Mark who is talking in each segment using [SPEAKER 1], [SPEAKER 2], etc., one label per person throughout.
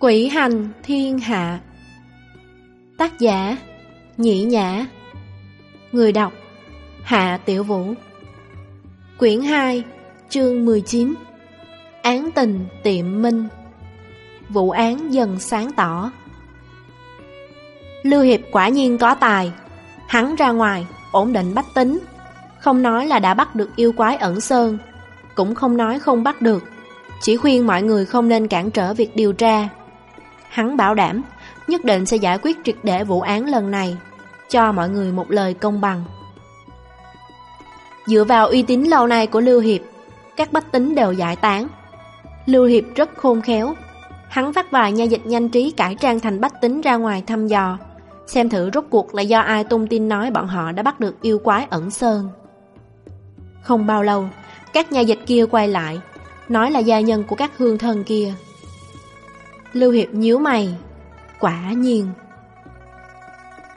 [SPEAKER 1] Quỷ hành thiên hạ. Tác giả, Nhĩ Nhã. Người đọc, Hạ Tiểu Vũ. Quyển 2 Chương 19 Án tình tiệm minh. Vụ án dần sáng tỏ. Lưu Hiệp quả nhiên có tài. Hắn ra ngoài, Ổn định bách tính. Không nói là đã bắt được yêu quái ẩn sơn. Cũng không nói không bắt được. Chỉ khuyên mọi người không nên cản trở việc điều tra. Hắn bảo đảm, Nhất định sẽ giải quyết triệt để vụ án lần này. Cho mọi người một lời công bằng. Dựa vào uy tín lâu nay của Lưu Hiệp, Các bách tính đều giải tán. Lưu Hiệp rất khôn khéo. Hắn phát vài nha dịch nhanh trí cải trang thành bách tính ra ngoài thăm dò. Xem thử rốt cuộc là do ai tung tin nói bọn họ đã bắt được yêu quái ẩn sơn. Không bao lâu, Các nhà dịch kia quay lại, Nói là gia nhân của các hương thân kia. Lưu Hiệp nhíu mày. Quả nhiên.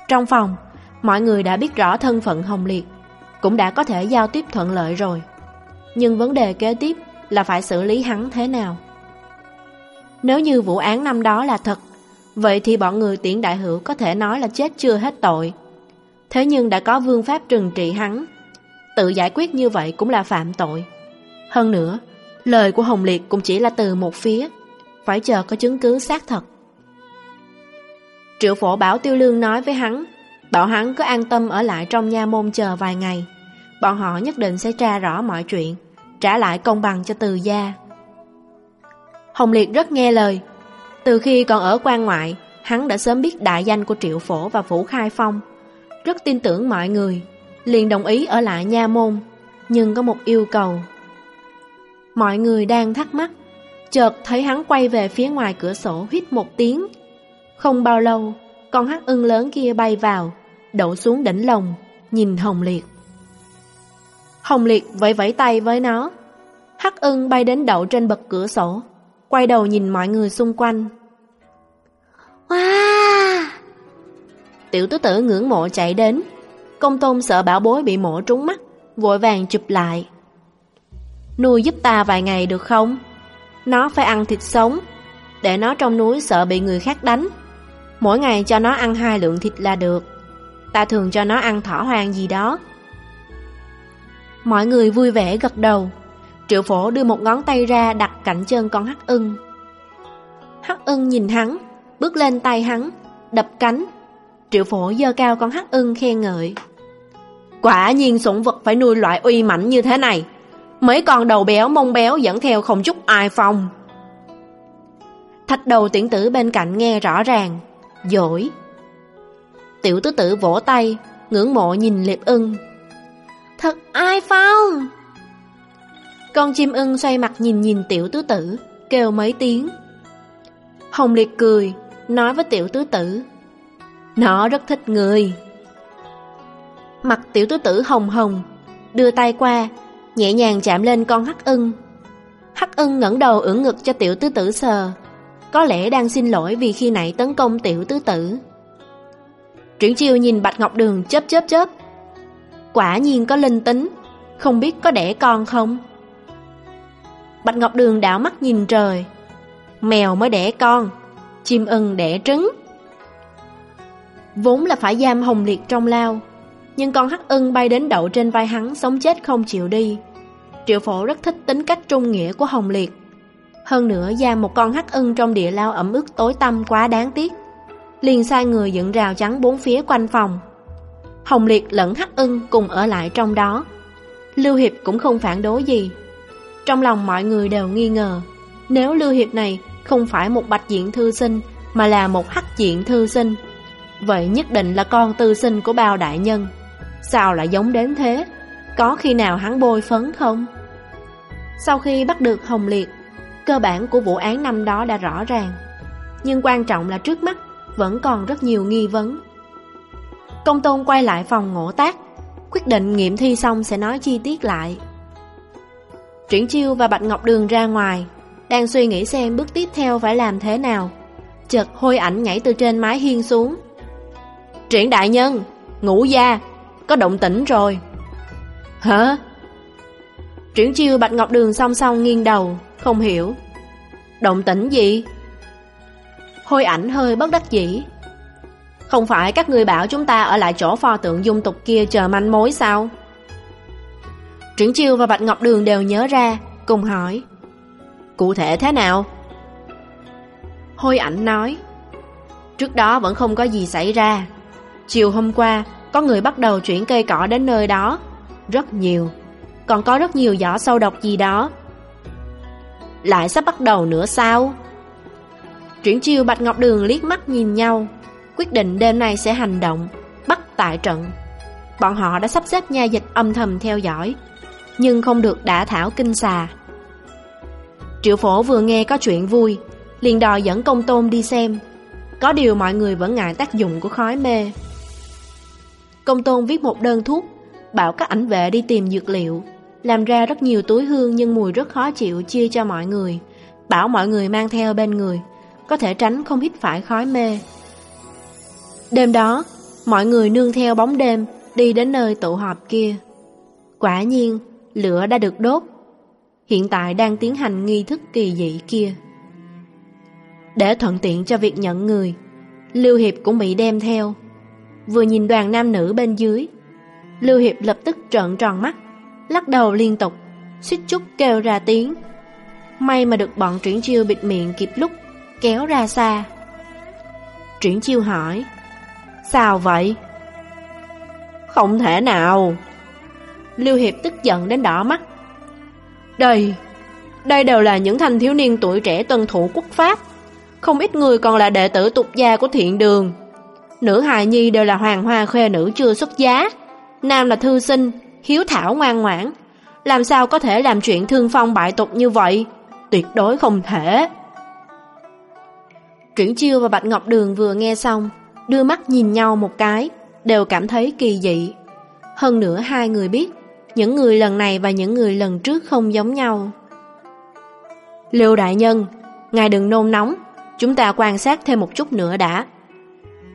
[SPEAKER 1] Trong phòng, Mọi người đã biết rõ thân phận Hồng Liệt, Cũng đã có thể giao tiếp thuận lợi rồi. Nhưng vấn đề kế tiếp Là phải xử lý hắn thế nào? Nếu như vụ án năm đó là thật, Vậy thì bọn người tiễn đại hữu Có thể nói là chết chưa hết tội. Thế nhưng đã có vương pháp trừng trị hắn, Tự giải quyết như vậy cũng là phạm tội. Hơn nữa, Lời của Hồng Liệt cũng chỉ là từ một phía phải chờ có chứng cứ xác thật. Triệu phổ bảo Tiêu Lương nói với hắn, bảo hắn cứ an tâm ở lại trong nha môn chờ vài ngày. Bọn họ nhất định sẽ tra rõ mọi chuyện, trả lại công bằng cho từ gia. Hồng Liệt rất nghe lời. Từ khi còn ở quan ngoại, hắn đã sớm biết đại danh của Triệu Phổ và Phủ Khai Phong. Rất tin tưởng mọi người, liền đồng ý ở lại nha môn, nhưng có một yêu cầu. Mọi người đang thắc mắc, chợt thấy hắn quay về phía ngoài cửa sổ hít một tiếng. Không bao lâu, con hắc ưng lớn kia bay vào, đậu xuống đỉnh lồng, nhìn Hồng Liệt. Hồng Liệt vẫy vẫy tay với nó. Hắc ưng bay đến đậu trên bậc cửa sổ, quay đầu nhìn mọi người xung quanh. Wow! Tiểu tứ tử ngưỡng mộ chạy đến, công tôn sợ bảo bối bị mổ trúng mắt, vội vàng chụp lại. Nuôi giúp ta vài ngày được không? Nó phải ăn thịt sống, Để nó trong núi sợ bị người khác đánh. Mỗi ngày cho nó ăn hai lượng thịt là được. Ta thường cho nó ăn thỏ hoang gì đó. Mọi người vui vẻ gật đầu. Triệu phổ đưa một ngón tay ra đặt cạnh chân con hắc ưng. Hắc ưng nhìn hắn, Bước lên tay hắn, Đập cánh. Triệu phổ dơ cao con hắc ưng khen ngợi. Quả nhiên sủng vật phải nuôi loại uy mãnh như thế này. Mấy con đầu béo mông béo dẫn theo không chút ai phong. Thạch đầu tiễn tử bên cạnh nghe rõ ràng, Dỗi. Tiểu tứ tử vỗ tay, Ngưỡng mộ nhìn liệp ưng. Thật ai phong? Con chim ưng xoay mặt nhìn nhìn tiểu tứ tử, Kêu mấy tiếng. Hồng liệt cười, Nói với tiểu tứ tử. Nó rất thích người. Mặt tiểu tứ tử hồng hồng, Đưa tay qua nhẹ nhàng chạm lên con hắc ưng. Hắc ưng ngẩng đầu ưỡn ngực cho tiểu tứ tử sờ, có lẽ đang xin lỗi vì khi nãy tấn công tiểu tứ tử. Triển chiêu nhìn Bạch Ngọc Đường chớp chớp chớp. Quả nhiên có linh tính, không biết có đẻ con không? Bạch Ngọc Đường đảo mắt nhìn trời. Mèo mới đẻ con, chim ưng đẻ trứng. Vốn là phải giam hồng liệt trong lao, nhưng con hắc ưng bay đến đậu trên vai hắn sống chết không chịu đi. Triệu phổ rất thích tính cách trung nghĩa của Hồng Liệt. Hơn nữa giam một con hắc ưng trong địa lao ẩm ướt tối tăm quá đáng tiếc. Liền sai người dựng rào chắn bốn phía quanh phòng. Hồng Liệt lẫn hắc ưng cùng ở lại trong đó. Lưu Hiệp cũng không phản đối gì. Trong lòng mọi người đều nghi ngờ, nếu Lưu Hiệp này không phải một bạch diện thư sinh mà là một hắc diện thư sinh, vậy nhất định là con tư sinh của bao đại nhân. Sao lại giống đến thế? Có khi nào hắn bôi phấn không? Sau khi bắt được Hồng Liệt, cơ bản của vụ án năm đó đã rõ ràng. Nhưng quan trọng là trước mắt vẫn còn rất nhiều nghi vấn. Công tôn quay lại phòng ngộ tác, quyết định nghiệm thi xong sẽ nói chi tiết lại. Triển Chiêu và Bạch Ngọc Đường ra ngoài, đang suy nghĩ xem bước tiếp theo phải làm thế nào. Chợt hôi ảnh nhảy từ trên mái hiên xuống. Triển đại nhân, ngủ gia, có động tĩnh rồi. Hả? Triển chiêu Bạch Ngọc Đường song song nghiêng đầu, không hiểu. Động tĩnh gì? Hôi ảnh hơi bất đắc dĩ. Không phải các người bảo chúng ta ở lại chỗ pho tượng dung tục kia chờ manh mối sao? Triển Chiêu và Bạch Ngọc Đường đều nhớ ra, cùng hỏi. Cụ thể thế nào? Hôi ảnh nói. Trước đó vẫn không có gì xảy ra. Chiều hôm qua, có người bắt đầu chuyển cây cỏ đến nơi đó. Rất nhiều. Còn có rất nhiều giỏ sâu độc gì đó. Lại sắp bắt đầu nữa sao? Triển chiêu Bạch Ngọc Đường liếc mắt nhìn nhau, quyết định đêm nay sẽ hành động, bắt tại trận. Bọn họ đã sắp xếp nha dịch âm thầm theo dõi, nhưng không được đả thảo kinh xà. Triệu phổ vừa nghe có chuyện vui, liền đòi dẫn công tôn đi xem. Có điều mọi người vẫn ngại tác dụng của khói mê. Công tôn viết một đơn thuốc, bảo các ảnh vệ đi tìm dược liệu, làm ra rất nhiều túi hương nhưng mùi rất khó chịu chia cho mọi người, bảo mọi người mang theo bên người, có thể tránh không hít phải khói mê. Đêm đó, mọi người nương theo bóng đêm đi đến nơi tụ họp kia. Quả nhiên, lửa đã được đốt. Hiện tại đang tiến hành nghi thức kỳ dị kia. Để thuận tiện cho việc nhận người, Lưu Hiệp cũng bị đem theo. Vừa nhìn đoàn nam nữ bên dưới, Lưu Hiệp lập tức trợn tròn mắt, lắc đầu liên tục, suýt chút kêu ra tiếng. May mà được bọn triển chiêu bịt miệng kịp lúc kéo ra xa. Triển chiêu hỏi, sao vậy? Không thể nào. Lưu Hiệp tức giận đến đỏ mắt. Đây, đây đều là những thanh thiếu niên tuổi trẻ tuân thủ quốc pháp. Không ít người còn là đệ tử tục gia của thiện đường. Nữ hài nhi đều là hoàng hoa khoe nữ chưa xuất giá. Nam là thư sinh, hiếu thảo ngoan ngoãn. Làm sao có thể làm chuyện thương phong bại tục như vậy? Tuyệt đối không thể. Triển Chiêu và Bạch Ngọc Đường vừa nghe xong, đưa mắt nhìn nhau một cái, đều cảm thấy kỳ dị. Hơn nữa hai người biết, những người lần này và những người lần trước không giống nhau. Lưu Đại Nhân, ngài đừng nôn nóng, chúng ta quan sát thêm một chút nữa đã.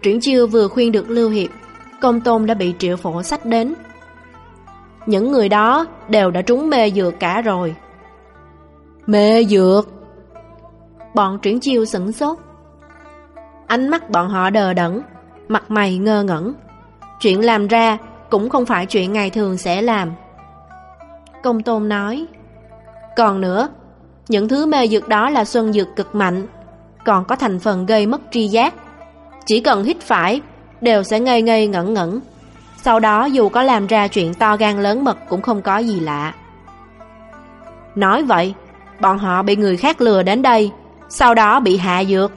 [SPEAKER 1] Triển Chiêu vừa khuyên được Lưu Hiệp, công tôn đã bị triệu phổ sách đến. Những người đó đều đã trúng mê dược cả rồi. Mê dược? Bọn Triển Chiêu sửng sốt, Ánh mắt bọn họ đờ đẫn Mặt mày ngơ ngẩn Chuyện làm ra cũng không phải chuyện ngày thường sẽ làm Công tôn nói Còn nữa Những thứ mê dược đó là xuân dược cực mạnh Còn có thành phần gây mất tri giác chỉ cần hít phải, Đều sẽ ngây ngây ngẩn ngẩn. Sau đó, dù có làm ra chuyện to gan lớn mật Cũng không có gì lạ. Nói vậy, Bọn họ bị người khác lừa đến đây, Sau đó bị hạ dược.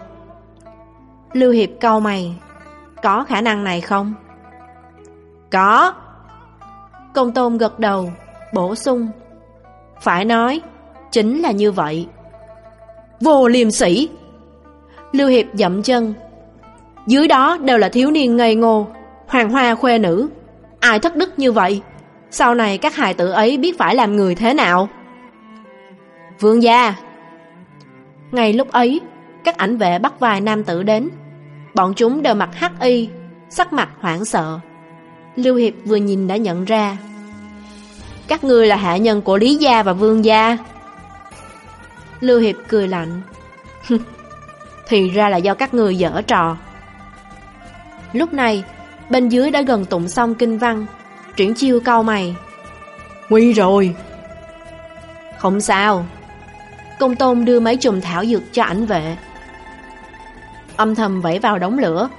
[SPEAKER 1] Lưu Hiệp câu mày, Có khả năng này không? Có. Công tôn gật đầu, Bổ sung, Phải nói, Chính là như vậy. Vô liêm sĩ Lưu Hiệp dậm chân dưới đó đều là thiếu niên ngây ngô, Hoàng hoa khuê nữ. Ai thất đức như vậy? Sau này các hài tử ấy biết phải làm người thế nào? Vương gia. Ngay lúc ấy, Các ảnh vệ bắt vài nam tử đến. Bọn chúng đều mặc hắc y, Sắc mặt hoảng sợ. Lưu Hiệp vừa nhìn đã nhận ra. Các ngươi là hạ nhân của Lý Gia và Vương Gia. Lưu Hiệp cười lạnh. Thì ra là do các người dở trò. Lúc này Bên dưới đã gần tụng xong kinh văn Triển chiêu cau mày Nguy rồi Không sao Công tôn đưa mấy chùm thảo dược cho ảnh vệ âm thầm vẫy vào đống lửa,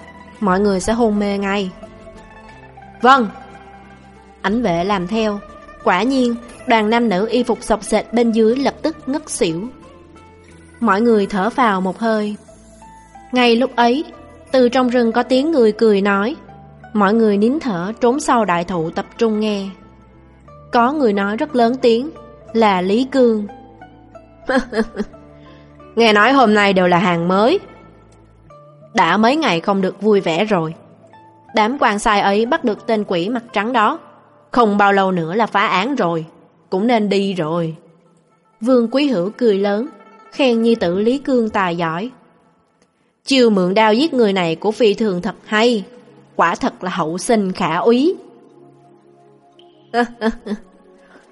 [SPEAKER 1] mọi người sẽ hôn mê ngay. Vâng! Ảnh vệ làm theo, quả nhiên đoàn nam nữ y phục sọc sệt bên dưới lập tức ngất xỉu. Mọi người thở vào một hơi. Ngay lúc ấy, từ trong rừng có tiếng người cười nói, mọi người nín thở trốn sau đại thụ tập trung nghe. Có người nói rất lớn tiếng, là Lý Cương. Nghe nói hôm nay đều là hàng mới, đã mấy ngày không được vui vẻ rồi. Đám quan sai ấy bắt được tên quỷ mặt trắng đó. Không bao lâu nữa là phá án rồi Cũng nên đi rồi. Vương Quý Hữu cười lớn Khen nhi tử Lý Cương tài giỏi Chiều mượn đao giết người này của phi thường thật hay Quả thật là hậu sinh khả úy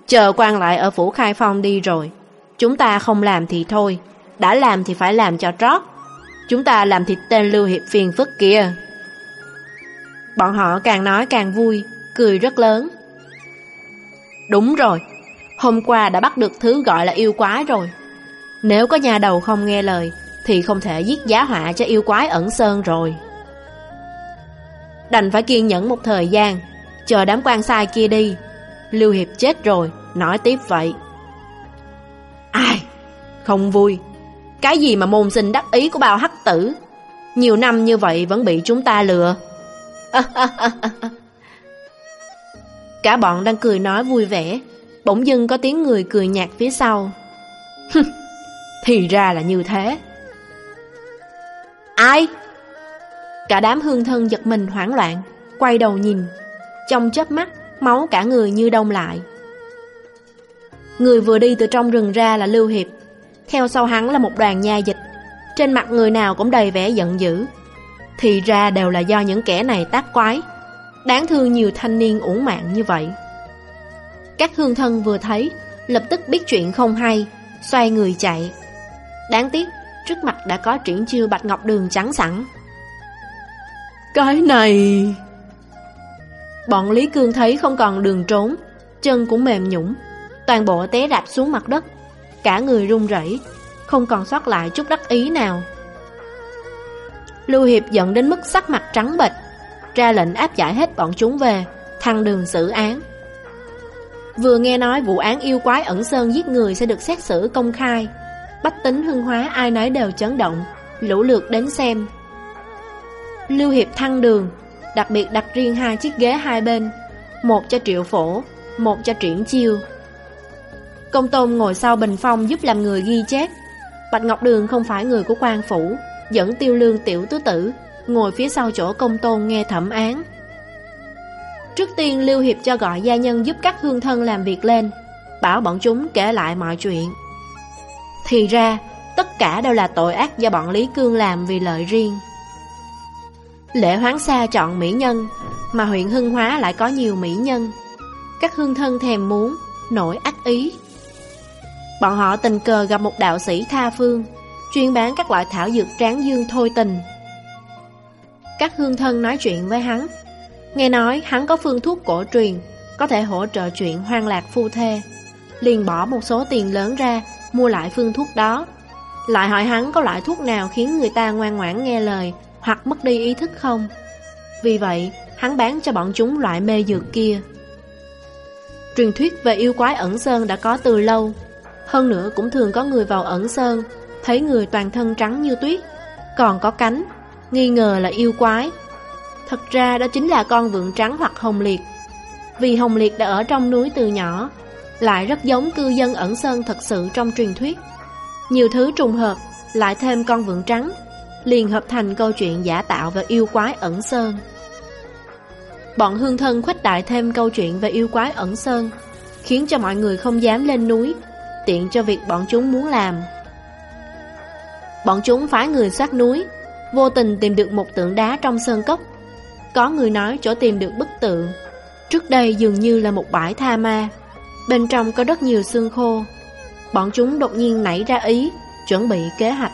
[SPEAKER 1] Chờ quan lại ở phủ khai phong đi rồi Chúng ta không làm thì thôi Đã làm thì phải làm cho trót Chúng ta làm thịt tên Lưu Hiệp phiền phức kia. Bọn họ càng nói càng vui, cười rất lớn. Đúng rồi, hôm qua đã bắt được thứ gọi là yêu quái rồi. Nếu có nhà đầu không nghe lời, thì không thể giết giá họa cho yêu quái ẩn sơn rồi. Đành phải kiên nhẫn một thời gian, chờ đám quan sai kia đi. Lưu Hiệp chết rồi, nói tiếp vậy. Ai? Không vui. Cái gì mà môn sinh đắc ý của bao hắc tử? Nhiều năm như vậy vẫn bị chúng ta lừa. Cả bọn đang cười nói vui vẻ, bỗng dưng có tiếng người cười nhạt phía sau. Thì ra là như thế. Ai? Cả đám hương thân giật mình hoảng loạn, quay đầu nhìn. Trong chớp mắt, máu cả người như đông lại. Người vừa đi từ trong rừng ra là Lưu Hiệp. Theo sau hắn là một đoàn nha dịch. Trên mặt người nào cũng đầy vẻ giận dữ. Thì ra đều là do những kẻ này tác quái. Đáng thương nhiều thanh niên uổng mạng như vậy. Các hương thân vừa thấy, lập tức biết chuyện không hay, xoay người chạy. Đáng tiếc, trước mặt đã có triển chiêu bạch ngọc đường trắng sẵn. Cái này... Bọn Lý Cương thấy không còn đường trốn, chân cũng mềm nhũng, toàn bộ té đạp xuống mặt đất, cả người run rẩy, không còn sót lại chút đắc ý nào. Lưu Hiệp giận đến mức sắc mặt trắng bệch, ra lệnh áp giải hết bọn chúng về, thăng đường xử án. Vừa nghe nói vụ án yêu quái ẩn sơn giết người sẽ được xét xử công khai, bách tính hưng hóa ai nấy đều chấn động, lũ lượt đến xem. Lưu Hiệp thăng đường, đặc biệt đặt riêng hai chiếc ghế hai bên, một cho triệu phổ, một cho triển chiêu. Công tôn ngồi sau bình phong giúp làm người ghi chép. Bạch Ngọc Đường không phải người của quan phủ, dẫn tiêu lương tiểu tứ tử, ngồi phía sau chỗ công tôn nghe thẩm án. Trước tiên Lưu Hiệp cho gọi gia nhân giúp các hương thân làm việc lên, bảo bọn chúng kể lại mọi chuyện. Thì ra, tất cả đều là tội ác do bọn Lý Cương làm vì lợi riêng. Lễ hoáng xa chọn mỹ nhân, mà huyện Hưng Hóa lại có nhiều mỹ nhân. Các hương thân thèm muốn, nổi ác ý. Bọn họ tình cờ gặp một đạo sĩ tha phương, chuyên bán các loại thảo dược tráng dương thôi tình. Các hương thân nói chuyện với hắn. Nghe nói hắn có phương thuốc cổ truyền, có thể hỗ trợ chuyện hoang lạc phu thê. Liền bỏ một số tiền lớn ra, mua lại phương thuốc đó. Lại hỏi hắn có loại thuốc nào khiến người ta ngoan ngoãn nghe lời, hoặc mất đi ý thức không. Vì vậy, hắn bán cho bọn chúng loại mê dược kia. Truyền thuyết về yêu quái ẩn sơn đã có từ lâu, hơn nữa cũng thường có người vào ẩn sơn, thấy người toàn thân trắng như tuyết, còn có cánh, nghi ngờ là yêu quái. Thật ra đó chính là con vượn trắng hoặc hồng liệt. Vì hồng liệt đã ở trong núi từ nhỏ, lại rất giống cư dân ẩn sơn thật sự trong truyền thuyết. Nhiều thứ trùng hợp, lại thêm con vượn trắng, liền hợp thành câu chuyện giả tạo về yêu quái ẩn sơn. Bọn hương thân khuếch đại thêm câu chuyện về yêu quái ẩn sơn, khiến cho mọi người không dám lên núi, tiện cho việc bọn chúng muốn làm. Bọn chúng phái người sát núi, vô tình tìm được một tượng đá trong sơn cốc. Có người nói chỗ tìm được bức tượng, trước đây dường như là một bãi tha ma, bên trong có rất nhiều xương khô. Bọn chúng đột nhiên nảy ra ý, chuẩn bị kế hoạch.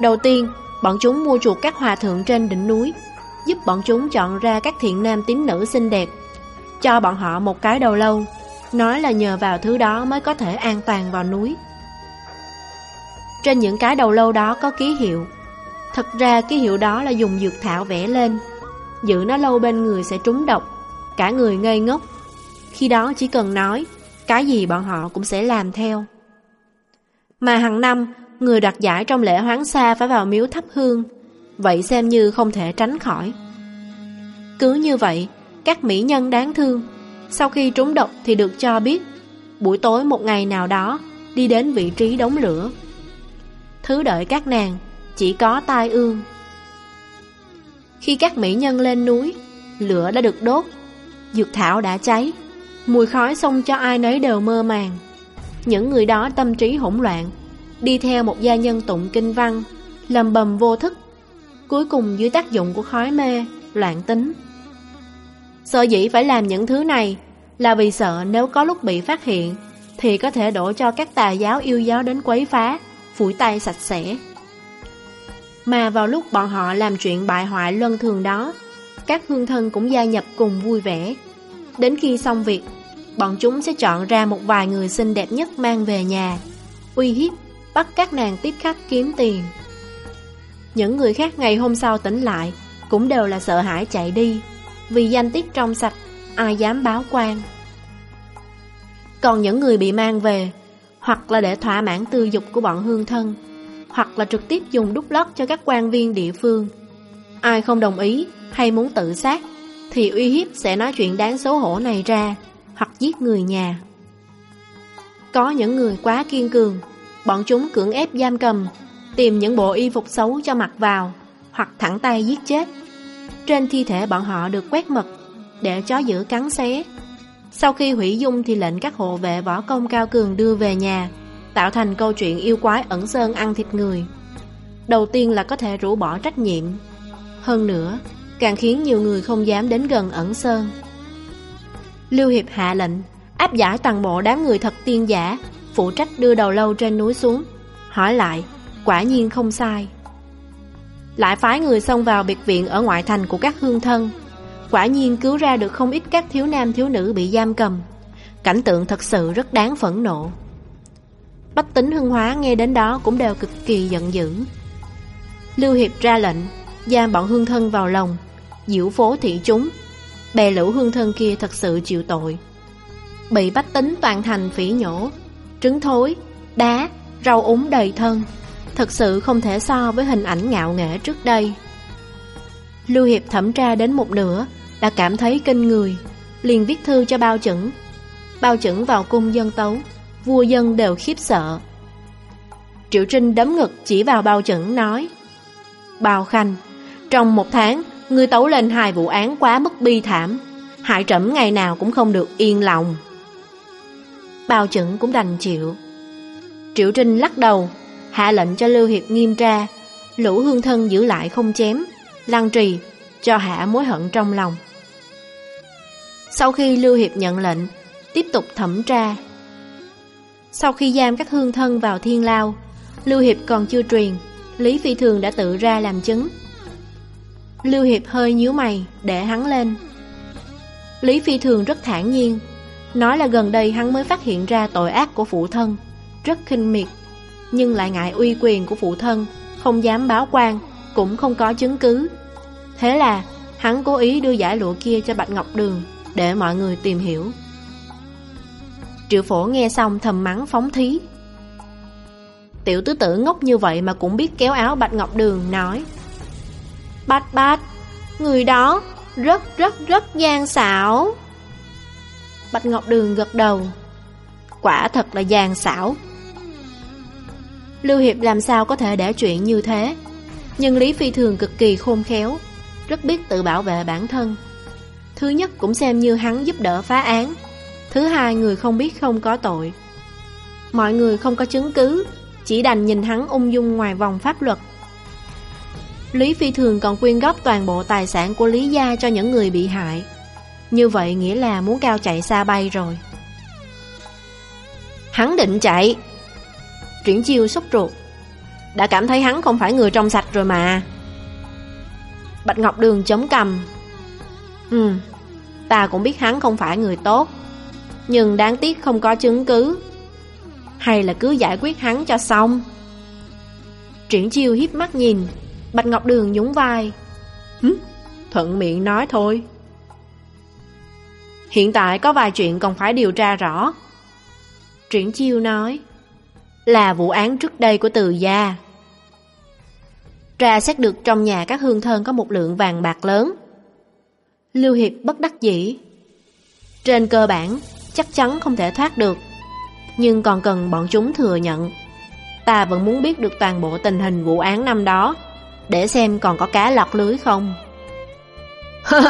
[SPEAKER 1] Đầu tiên, bọn chúng mua chuột các hòa thượng trên đỉnh núi, giúp bọn chúng chọn ra các thiện nam tín nữ xinh đẹp, cho bọn họ một cái đầu lâu, nói là nhờ vào thứ đó mới có thể an toàn vào núi. Trên những cái đầu lâu đó có ký hiệu, thật ra ký hiệu đó là dùng dược thảo vẽ lên, giữ nó lâu bên người sẽ trúng độc, cả người ngây ngốc. Khi đó chỉ cần nói, cái gì bọn họ cũng sẽ làm theo. Mà hàng năm, người đoạt giải trong lễ hoáng xa phải vào miếu thắp hương, vậy xem như không thể tránh khỏi. Cứ như vậy, các mỹ nhân đáng thương, sau khi trúng độc thì được cho biết, buổi tối một ngày nào đó, đi đến vị trí đống lửa. Thứ đợi các nàng, chỉ có tai ương. Khi các mỹ nhân lên núi, lửa đã được đốt, dược thảo đã cháy, mùi khói xông cho ai nấy đều mơ màng. Những người đó tâm trí hỗn loạn, đi theo một gia nhân tụng kinh văn, lầm bầm vô thức, cuối cùng dưới tác dụng của khói mê, loạn tính. Sợ dĩ phải làm những thứ này là vì sợ nếu có lúc bị phát hiện thì có thể đổ cho các tà giáo yêu giáo đến quấy phá, phủi tay sạch sẽ. Mà vào lúc bọn họ làm chuyện bại hoại luân thường đó, các hương thân cũng gia nhập cùng vui vẻ. Đến khi xong việc, bọn chúng sẽ chọn ra một vài người xinh đẹp nhất mang về nhà, uy hiếp, bắt các nàng tiếp khách kiếm tiền. Những người khác ngày hôm sau tỉnh lại cũng đều là sợ hãi chạy đi, vì danh tiết trong sạch, ai dám báo quan. Còn những người bị mang về, hoặc là để thỏa mãn tư dục của bọn hương thân, hoặc là trực tiếp dùng đúc lót cho các quan viên địa phương. Ai không đồng ý hay muốn tự sát, thì uy hiếp sẽ nói chuyện đáng xấu hổ này ra, hoặc giết người nhà. Có những người quá kiên cường, bọn chúng cưỡng ép giam cầm, tìm những bộ y phục xấu cho mặc vào, hoặc thẳng tay giết chết. Trên thi thể bọn họ được quét mật, để chó giữ cắn xé. Sau khi hủy dung thì lệnh các hộ vệ võ công cao cường đưa về nhà, tạo thành câu chuyện yêu quái ẩn sơn ăn thịt người. Đầu tiên là có thể rũ bỏ trách nhiệm. Hơn nữa, càng khiến nhiều người không dám đến gần ẩn sơn. Lưu Hiệp hạ lệnh, áp giải toàn bộ đám người thật tiên giả, phụ trách đưa đầu lâu trên núi xuống. Hỏi lại, quả nhiên không sai. Lại phái người xông vào biệt viện ở ngoại thành của các hương thân. Quả nhiên cứu ra được không ít các thiếu nam thiếu nữ bị giam cầm. Cảnh tượng thật sự rất đáng phẫn nộ. Bách tính hưng hóa nghe đến đó cũng đều cực kỳ giận dữ. Lưu Hiệp ra lệnh, giam bọn hương thân vào lòng, diễu phố thị chúng. Bè lũ hương thân kia thật sự chịu tội. Bị bách tính toàn thành phỉ nhổ, trứng thối, đá, rau úng đầy thân. Thật sự không thể so với hình ảnh ngạo nghễ trước đây. Lưu Hiệp thẩm tra đến một nửa, đã cảm thấy kinh người, liền viết thư cho bao chẩn. Bao chẩn vào cung dân tấu, vua dân đều khiếp sợ. Triệu Trinh đấm ngực chỉ vào bao chẩn nói Bao Khanh, trong một tháng, ngươi tấu lên hai vụ án quá mức bi thảm, hại trẫm ngày nào cũng không được yên lòng. Bao chẩn cũng đành chịu. Triệu Trinh lắc đầu, hạ lệnh cho Lưu Hiệp nghiêm tra, lũ hương thân giữ lại không chém, lăng trì, cho hạ mối hận trong lòng. Sau khi Lưu Hiệp nhận lệnh, tiếp tục thẩm tra, sau khi giam các hương thân vào thiên lao, Lưu Hiệp còn chưa truyền, Lý Phi Thường đã tự ra làm chứng. Lưu Hiệp hơi nhíu mày, để hắn lên. Lý Phi Thường rất thản nhiên, nói là gần đây hắn mới phát hiện ra tội ác của phụ thân, rất khinh miệt, nhưng lại ngại uy quyền của phụ thân, không dám báo quan, cũng không có chứng cứ. Thế là, hắn cố ý đưa giải lụa kia cho Bạch Ngọc Đường, để mọi người tìm hiểu. Triệu phổ nghe xong thầm mắng phóng thí Tiểu tứ tử ngốc như vậy mà cũng biết kéo áo Bạch Ngọc Đường nói Bát bát, Người đó rất rất rất gian xảo. Bạch Ngọc Đường gật đầu. Quả thật là gian xảo. Lưu Hiệp làm sao có thể để chuyện như thế? Nhưng Lý Phi Thường cực kỳ khôn khéo Rất biết tự bảo vệ bản thân. Thứ nhất cũng xem như hắn giúp đỡ phá án. Thứ hai người không biết không có tội. Mọi người không có chứng cứ Chỉ đành nhìn hắn ung dung ngoài vòng pháp luật. Lý Phi Thường còn quyên góp toàn bộ tài sản của Lý Gia cho những người bị hại. Như vậy nghĩa là muốn cao chạy xa bay rồi. Hắn định chạy. Triển chiêu sốc ruột. Đã cảm thấy hắn không phải người trong sạch rồi mà. Bạch Ngọc Đường chống cầm Ừ Ta cũng biết hắn không phải người tốt, nhưng đáng tiếc không có chứng cứ. Hay là cứ giải quyết hắn cho xong. Triển chiêu hiếp mắt nhìn. Bạch Ngọc Đường nhún vai. Hứ, thuận miệng nói thôi. Hiện tại có vài chuyện còn phải điều tra rõ. Triển chiêu nói Là vụ án trước đây của từ gia. Tra xét được trong nhà các hương thân có một lượng vàng bạc lớn. Lưu Hiệp bất đắc dĩ Trên cơ bản chắc chắn không thể thoát được. Nhưng còn cần bọn chúng thừa nhận. Ta vẫn muốn biết được toàn bộ tình hình vụ án năm đó, để xem còn có cá lọt lưới không.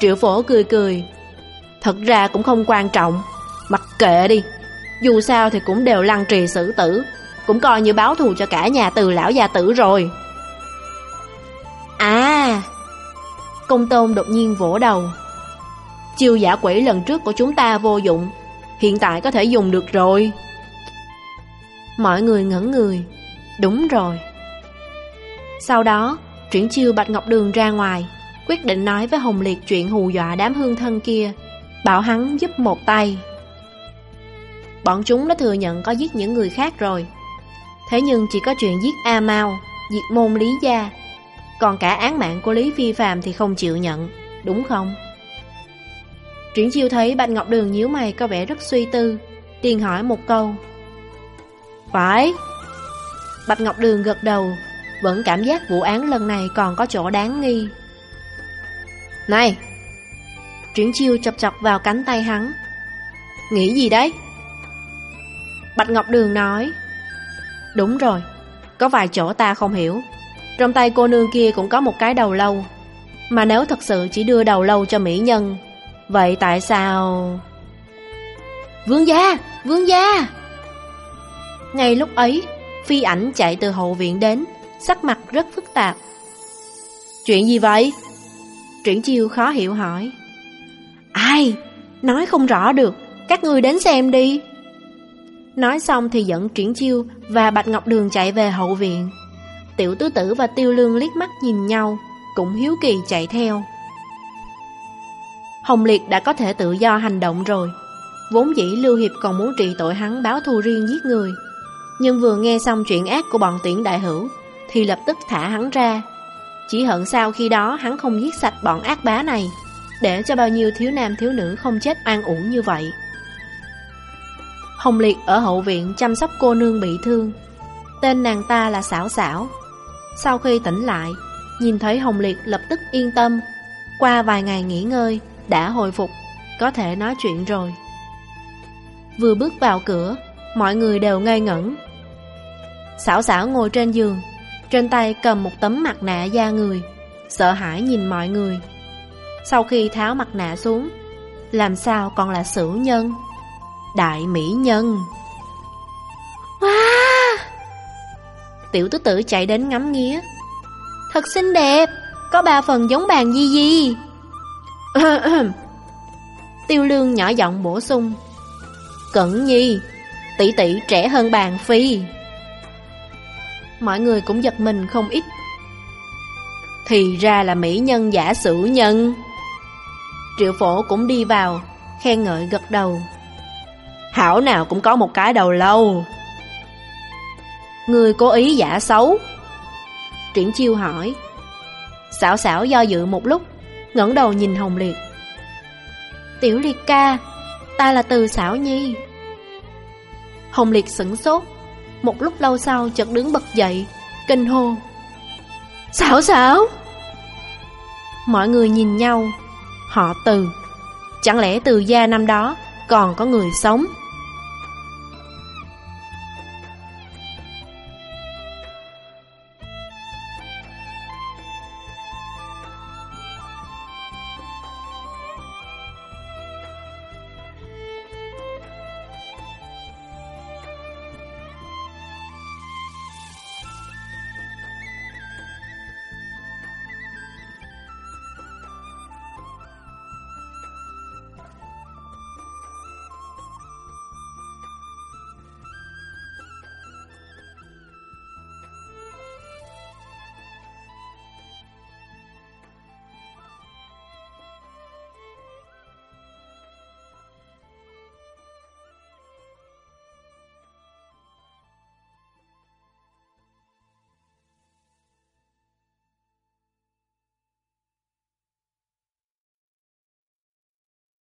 [SPEAKER 1] Triệu phổ cười cười. Thật ra cũng không quan trọng, mặc kệ đi. Dù sao thì cũng đều lăng trì xử tử, cũng coi như báo thù cho cả nhà từ lão gia tử rồi. À! Công tôn đột nhiên vỗ đầu Chiêu giả quỷ lần trước của chúng ta vô dụng Hiện tại có thể dùng được rồi Mọi người ngẩn người Đúng rồi sau đó, chuyển chiêu Bạch Ngọc Đường ra ngoài, quyết định nói với Hồng Liệt chuyện hù dọa đám hương thân kia, bảo hắn giúp một tay. Bọn chúng đã thừa nhận có giết những người khác rồi. Thế nhưng chỉ có chuyện giết A Mao, diệt môn Lý Gia, còn cả án mạng của Lý Phi Phạm thì không chịu nhận, đúng không? Triển chiêu thấy Bạch Ngọc Đường nhíu mày có vẻ rất suy tư, tiền hỏi một câu. Phải. Bạch Ngọc Đường gật đầu, vẫn cảm giác vụ án lần này còn có chỗ đáng nghi. Này! Triển chiêu chọc chọc vào cánh tay hắn. Nghĩ gì đấy? Bạch Ngọc Đường nói. Đúng rồi, có vài chỗ ta không hiểu. Trong tay cô nương kia cũng có một cái đầu lâu. Mà nếu thật sự chỉ đưa đầu lâu cho mỹ nhân, vậy tại sao... Vương gia! Vương gia! Ngay lúc ấy, phi ảnh chạy từ hậu viện đến, sắc mặt rất phức tạp. Chuyện gì vậy? Triển chiêu khó hiểu hỏi. Ai? Nói không rõ được, các người đến xem đi. Nói xong thì dẫn Triển chiêu và Bạch Ngọc Đường chạy về hậu viện. Tiểu tứ tử và tiêu lương liếc mắt nhìn nhau, cũng hiếu kỳ chạy theo. Hồng Liệt đã có thể tự do hành động rồi. Vốn dĩ Lưu Hiệp còn muốn trị tội hắn báo thù riêng giết người. Nhưng vừa nghe xong chuyện ác của bọn tuyển đại hữu, thì lập tức thả hắn ra. Chỉ hận sao khi đó hắn không giết sạch bọn ác bá này, để cho bao nhiêu thiếu nam thiếu nữ không chết oan uổng như vậy. Hồng Liệt ở hậu viện chăm sóc cô nương bị thương. Tên nàng ta là Sảo Sảo. Sau khi tỉnh lại, nhìn thấy Hồng Liệt lập tức yên tâm. Qua vài ngày nghỉ ngơi, đã hồi phục, có thể nói chuyện rồi. Vừa bước vào cửa, mọi người đều ngây ngẩn. Sảo Sảo ngồi trên giường, trên tay cầm một tấm mặt nạ da người, sợ hãi nhìn mọi người. Sau khi tháo mặt nạ xuống, làm sao còn là sử nhân? Đại mỹ nhân! Wow! Tiểu tứ tử chạy đến ngắm nghía. Thật xinh đẹp, có ba phần giống bàn di di. Tiêu lương nhỏ giọng bổ sung. Cẩn nhi, tỷ tỷ trẻ hơn bàn phi mọi người cũng giật mình không ít. Thì ra là mỹ nhân giả sử nhân. Triệu phổ cũng đi vào, khen ngợi gật đầu. Hảo nào cũng có một cái đầu lâu. Người cố ý giả xấu. Triển chiêu hỏi. Xảo xảo do dự một lúc, ngẩng đầu nhìn Hồng Liệt. Tiểu Liệt ca, ta là từ xảo nhi. Hồng Liệt sửng sốt, một lúc lâu sau, chợt đứng bật dậy, Kinh hô. Xảo xảo! Mọi người nhìn nhau. Họ từ. Chẳng lẽ từ gia năm đó Còn có người sống?